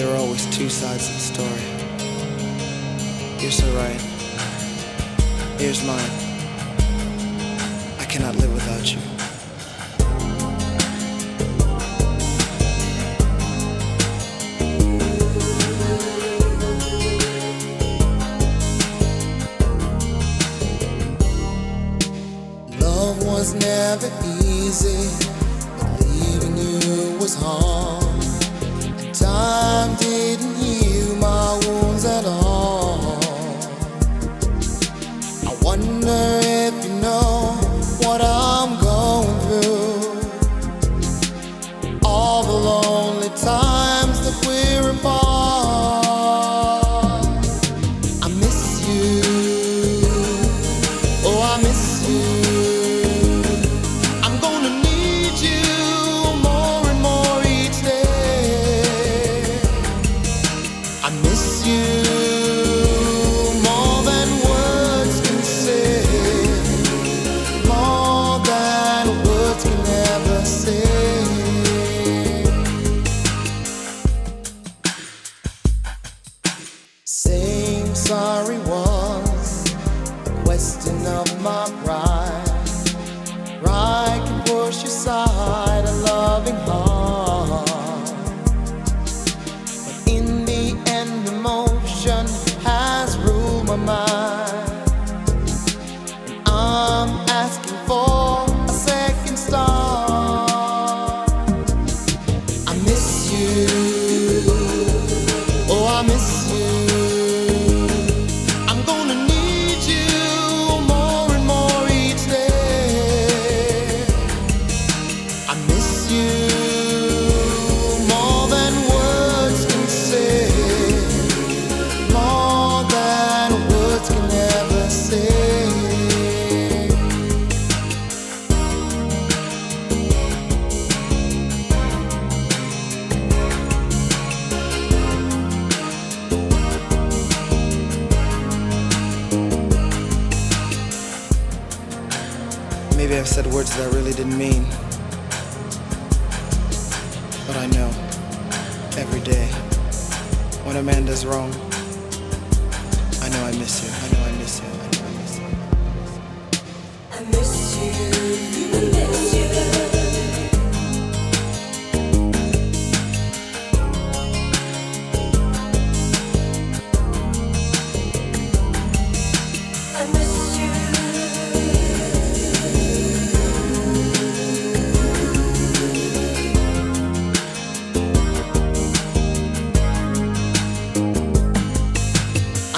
There are always two sides to the story. You're so right. Here's mine. I cannot live without you. Love was never easy, but leaving you was hard time didn't heal my you. Maybe I've said words that I really didn't mean. But I know every day when a man does wrong, I know I miss you. I know I miss you. I know I miss you. I miss you.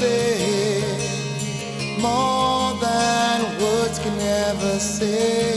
say more than words can ever say.